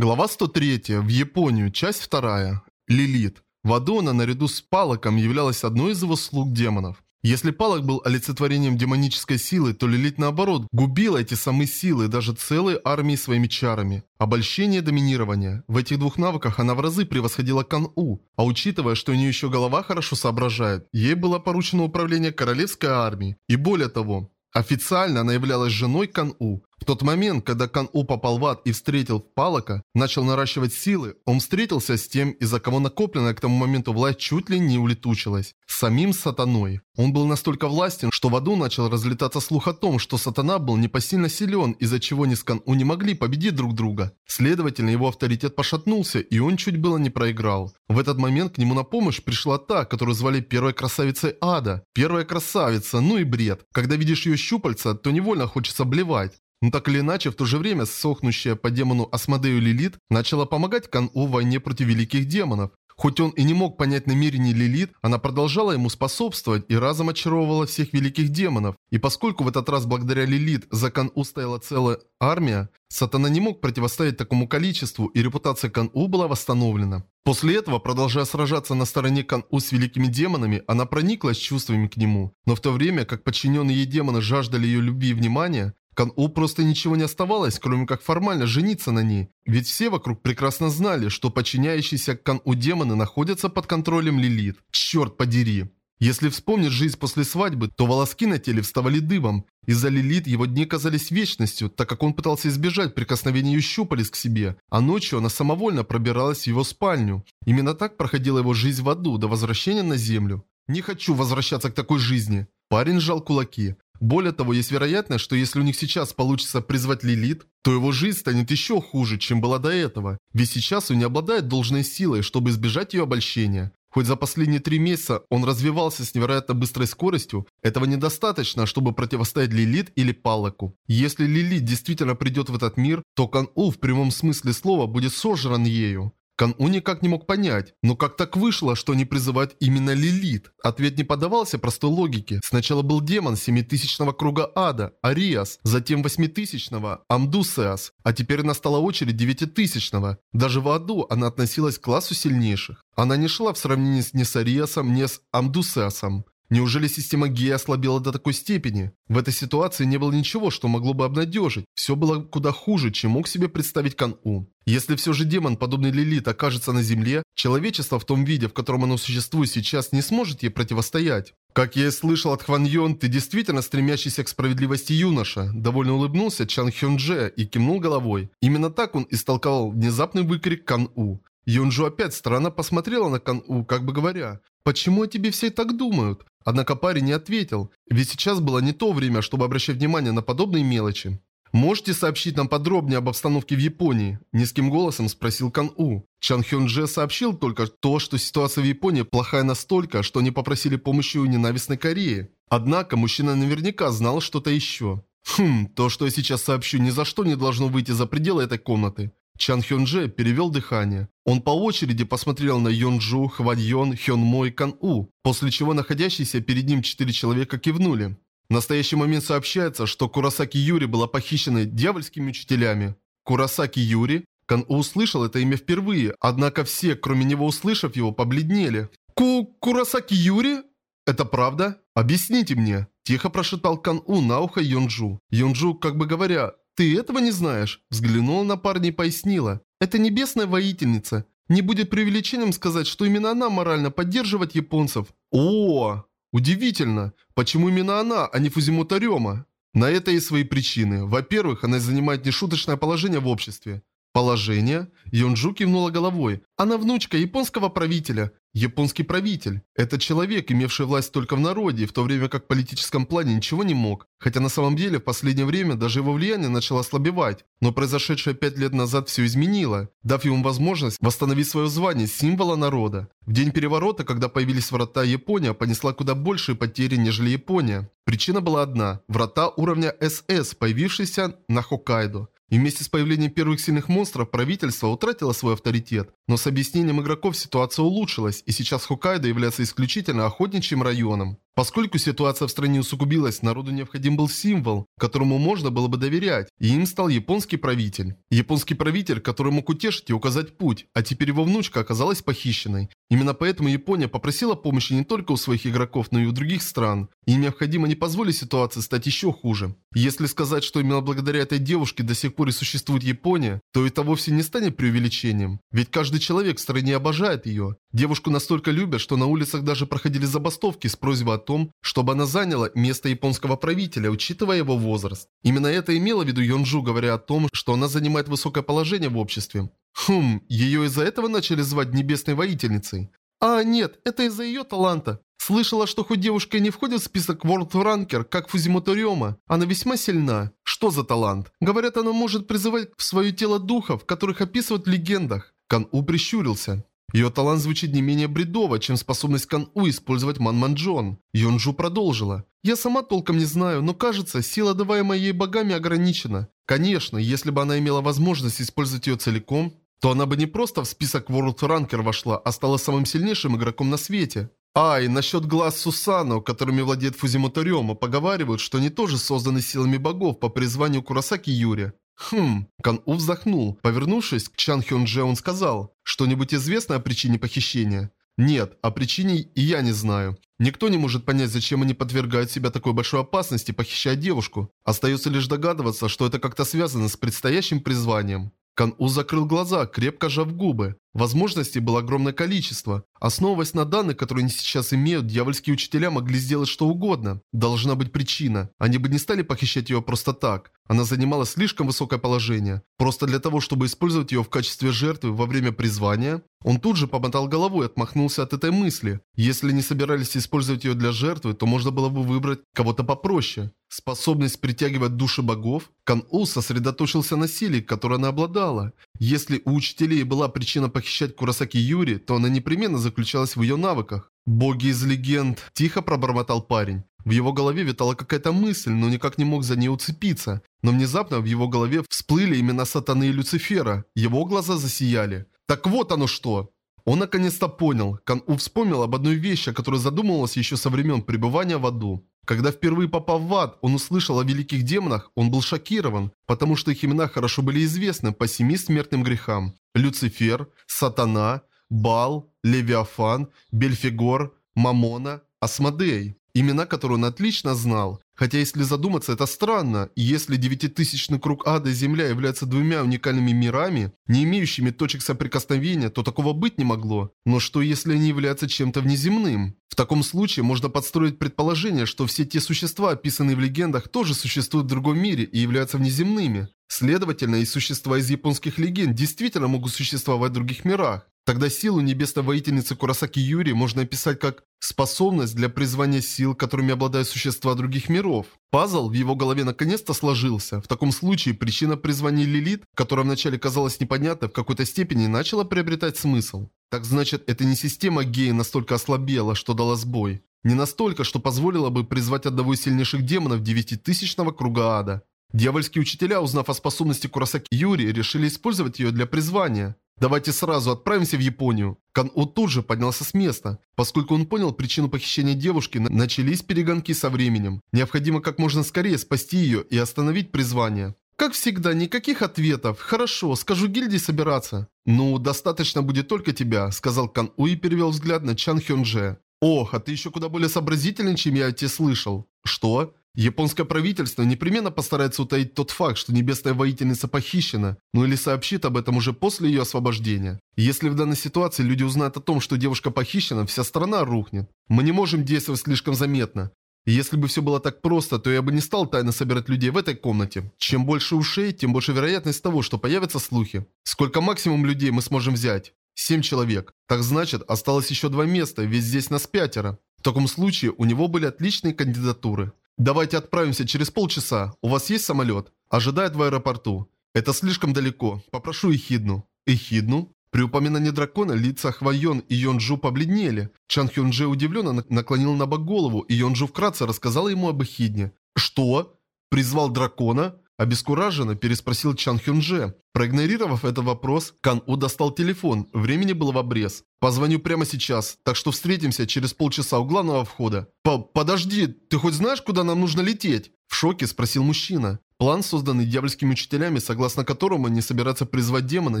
Глава 103. В Японию. Часть 2. Лилит. В аду она наряду с Палоком являлась одной из его слуг демонов. Если Палок был олицетворением демонической силы, то Лилит наоборот губила эти самые силы даже целой армии своими чарами. Обольщение и доминирование. В этих двух навыках она в разы превосходила Кан-У. А учитывая, что у нее еще голова хорошо соображает, ей было поручено управление королевской армией. И более того, Официально она являлась женой Кан-У. В тот момент, когда Кан-У попал в ад и встретил Палака, начал наращивать силы, он встретился с тем, из-за кого накопленная к тому моменту власть чуть ли не улетучилась. Самим Сатаной. Он был настолько властен, что в аду начал разлетаться слух о том, что Сатана был непосильно силен, из-за чего ни с Кан-У не могли победить друг друга. Следовательно, его авторитет пошатнулся, и он чуть было не проиграл. В этот момент к нему на помощь пришла та, которую звали первой красавицей ада. Первая красавица, ну и бред. Когда видишь ее щупальца, то невольно хочется блевать. Но так или иначе, в то же время сохнущая по демону Асмодею Лилит начала помогать Кан-У в войне против великих демонов. Хоть он и не мог понять намерений Лилит, она продолжала ему способствовать и разом очаровывала всех великих демонов. И поскольку в этот раз благодаря Лилит за Кан-У стояла целая армия, Сатана не мог противостоять такому количеству, и репутация Кан-У была восстановлена. После этого, продолжая сражаться на стороне Кан-У с великими демонами, она прониклась чувствами к нему. Но в то время, как подчиненные ей демоны жаждали ее любви и внимания, Кан-У просто ничего не оставалось, кроме как формально жениться на ней. Ведь все вокруг прекрасно знали, что подчиняющиеся Кан-У демоны находятся под контролем Лилит. Черт подери. Если вспомнить жизнь после свадьбы, то волоски на теле вставали дыбом. Из-за Лилит его дни казались вечностью, так как он пытался избежать прикосновения ее щупалец к себе, а ночью она самовольно пробиралась в его спальню. Именно так проходила его жизнь в аду до возвращения на землю. «Не хочу возвращаться к такой жизни». Парень сжал кулаки. Более того, есть вероятность, что если у них сейчас получится призвать Лилит, то его жизнь станет еще хуже, чем была до этого. Ведь сейчас он не обладает должной силой, чтобы избежать ее обольщения. Хоть за последние три месяца он развивался с невероятно быстрой скоростью, этого недостаточно, чтобы противостоять Лилит или Палаку. Если Лилит действительно придет в этот мир, то Кан-У в прямом смысле слова будет сожран ею. Кан-У никак не мог понять, но как так вышло, что они призывают именно Лилит? Ответ не подавался простой логике. Сначала был демон семитысячного круга ада, Ариас, затем восьмитысячного, Амдусеас, а теперь настала очередь девятитысячного. Даже в аду она относилась к классу сильнейших. Она не шла в сравнении ни с Ариасом, ни с Амдусеасом. Неужели система Гея ослабела до такой степени? В этой ситуации не было ничего, что могло бы обнадежить. Все было куда хуже, чем мог себе представить Кан-У. Если все же демон, подобный Лилит, окажется на Земле, человечество в том виде, в котором оно существует сейчас, не сможет ей противостоять. «Как я и слышал от Хван Йон, ты действительно стремящийся к справедливости юноша», довольно улыбнулся Чан Хён Дже и кивнул головой. Именно так он истолковал внезапный выкрик Кан-У. Юнджу опять странно посмотрела на Кан-У, как бы говоря, «Почему о тебе все так думают?» Однако парень не ответил, ведь сейчас было не то время, чтобы обращать внимание на подобные мелочи. «Можете сообщить нам подробнее об обстановке в Японии?» – низким голосом спросил Кан У. Чан Хён Дже сообщил только то, что ситуация в Японии плохая настолько, что они попросили помощи у ненавистной Кореи. Однако мужчина наверняка знал что-то еще. Хм, то, что я сейчас сообщу, ни за что не должно выйти за пределы этой комнаты. Чан Хён Дже перевел дыхание. Он по очереди посмотрел на Йонджу, Хваньон, Хён Мо и Кан У, после чего находящиеся перед ним четыре человека кивнули. В настоящий момент сообщается, что Курасаки Юри была похищена дьявольскими учителями. Курасаки Юри? Кан У услышал это имя впервые, однако все, кроме него услышав его, побледнели. Ку Курасаки Юри? Это правда? Объясните мне. Тихо прошептал Кан У на ухо Йонджу. Йонджу, как бы говоря, «Ты этого не знаешь?» Взглянула на парня и пояснила. «Это небесная воительница. Не будет преувеличением сказать, что именно она морально поддерживает японцев». «О, удивительно. Почему именно она, а не Фузимото Рёма?» На это есть свои причины. Во-первых, она занимает нешуточное положение в обществе. Положение? Йонджу кивнула головой. Она внучка японского правителя. Японский правитель. Это человек, имевший власть только в народе, в то время как в политическом плане ничего не мог. Хотя на самом деле в последнее время даже его влияние начало ослабевать. Но произошедшее пять лет назад все изменило, дав ему возможность восстановить свое звание символа народа. В день переворота, когда появились врата, Япония понесла куда большие потери, нежели Япония. Причина была одна – врата уровня СС, появившиеся на Хоккайдо. Вместе с появлением первых сильных монстров правительство утратило свой авторитет. Но с объяснением игроков ситуация улучшилась, и сейчас Хоккайдо является исключительно охотничьим районом. Поскольку ситуация в стране усугубилась, народу необходим был символ, которому можно было бы доверять, и им стал японский правитель. Японский правитель, который мог утешить и указать путь, а теперь его внучка оказалась похищенной. Именно поэтому Япония попросила помощи не только у своих игроков, но и у других стран. И необходимо не позволить ситуации стать еще хуже. Если сказать, что именно благодаря этой девушке до сих пор и существует Япония, то это вовсе не станет преувеличением. Ведь каждый человек в стране обожает ее. Девушку настолько любят, что на улицах даже проходили забастовки с просьбой о том, чтобы она заняла место японского правителя, учитывая его возраст. Именно это имело в виду Йонджу, говоря о том, что она занимает высокое положение в обществе. Хм, ее из-за этого начали звать небесной воительницей. А, нет, это из-за ее таланта. Слышала, что хоть девушка и не входит в список World Ranker, как Фузимото Рёма, она весьма сильна. Что за талант? Говорят, она может призывать в свое тело духов, которых описывают в легендах. Кан-У прищурился. Ее талант звучит не менее бредово, чем способность Кан-У использовать Ман-Манджон. Йонджу продолжила. Я сама толком не знаю, но кажется, сила, даваемая ей богами, ограничена. Конечно, если бы она имела возможность использовать ее целиком, то она бы не просто в список World Ranker вошла, а стала самым сильнейшим игроком на свете. А, и насчет глаз Сусану, которыми владеет Фузимото Рёма, поговаривают, что они тоже созданы силами богов по призванию Курасаки Юри. Хм, Кан-У вздохнул. Повернувшись Чан Хён Дже, он сказал, что-нибудь известно о причине похищения? Нет, о причине и я не знаю. Никто не может понять, зачем они подвергают себя такой большой опасности, похищая девушку. Остается лишь догадываться, что это как-то связано с предстоящим призванием. Кан-У закрыл глаза, крепко сжав губы. Возможностей было огромное количество. Основываясь на данных, которые они сейчас имеют, дьявольские учителя могли сделать что угодно. Должна быть причина. Они бы не стали похищать ее просто так. Она занимала слишком высокое положение. Просто для того, чтобы использовать ее в качестве жертвы во время призвания? Он тут же помотал головой и отмахнулся от этой мысли. Если не собирались использовать ее для жертвы, то можно было бы выбрать кого-то попроще. Способность притягивать души богов? Кан-У сосредоточился на силе, которой она обладала. Если у учителей была причина похищать Курасаки Юри, то она непременно заключалась в ее навыках. «Боги из легенд», – тихо пробормотал парень. В его голове витала какая-то мысль, но никак не мог за нее уцепиться. Но внезапно в его голове всплыли имена Сатаны и Люцифера. Его глаза засияли. «Так вот оно что!» Он наконец-то понял. Кан-У вспомнил об одной вещи, о которой задумывалась еще со времен пребывания в аду. Когда впервые попав в ад, он услышал о великих демонах, он был шокирован, потому что их имена хорошо были известны по семи смертным грехам. Люцифер, Сатана, Бал, Левиафан, Бельфигор, Мамона, Асмодей. Имена, которые он отлично знал. Хотя если задуматься, это странно. Если девятитысячный круг ада и земля являются двумя уникальными мирами, не имеющими точек соприкосновения, то такого быть не могло. Но что если они являются чем-то внеземным? В таком случае можно подстроить предположение, что все те существа, описанные в легендах, тоже существуют в другом мире и являются внеземными. Следовательно, и существа из японских легенд действительно могут существовать в других мирах. Тогда силу небесной воительницы Курасаки Юри можно описать как способность для призвания сил, которыми обладают существа других миров. Пазл в его голове наконец-то сложился. В таком случае причина призвания Лилит, которая вначале казалась непонятной, в какой-то степени начала приобретать смысл. Так значит, это не система Геи настолько ослабела, что дала сбой. Не настолько, что позволило бы призвать одного из сильнейших демонов девятитысячного круга ада. Дьявольские учителя, узнав о способности Курасаки Юри, решили использовать ее для призвания. Давайте сразу отправимся в Японию. Кан-У тут же поднялся с места. Поскольку он понял причину похищения девушки, начались перегонки со временем. Необходимо как можно скорее спасти ее и остановить призвание. Как всегда, никаких ответов. Хорошо, скажу гильдии собираться. Ну, достаточно будет только тебя, сказал Кан-У и перевел взгляд на Чан Хёнже. Ох, а ты еще куда более сообразительный, чем я тебе слышал. Что? Японское правительство непременно постарается утаить тот факт, что небесная воительница похищена, ну или сообщит об этом уже после ее освобождения. Если в данной ситуации люди узнают о том, что девушка похищена, вся страна рухнет. Мы не можем действовать слишком заметно. Если бы все было так просто, то я бы не стал тайно собирать людей в этой комнате. Чем больше ушей, тем больше вероятность того, что появятся слухи. Сколько максимум людей мы сможем взять? Семь человек. Так значит, осталось еще два места, ведь здесь нас пятеро. В таком случае у него были отличные кандидатуры. «Давайте отправимся через полчаса. У вас есть самолет?» «Ожидает в аэропорту». «Это слишком далеко. Попрошу Эхидну». «Эхидну?» При упоминании дракона лица Хвайон и Йонджу побледнели. Чан Хюнджи удивленно наклонил на бок голову, и Йонджу вкратце рассказал ему об Эхидне. «Что? Призвал дракона?» Обескураженно переспросил Чан Хюнже. Проигнорировав этот вопрос, Кан У достал телефон, времени было в обрез. «Позвоню прямо сейчас, так что встретимся через полчаса у главного входа». По «Подожди, ты хоть знаешь, куда нам нужно лететь?» В шоке спросил мужчина. План, созданный дьявольскими учителями, согласно которому они собираются призвать демона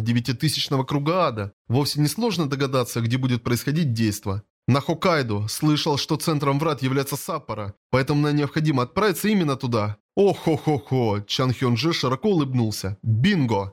девятитысячного круга ада. Вовсе не сложно догадаться, где будет происходить действо. На Хоккайдо. Слышал, что центром врат является Саппора, поэтому нам необходимо отправиться именно туда. О-хо-хо-хо. Чан Хёнджи широко улыбнулся. Бинго!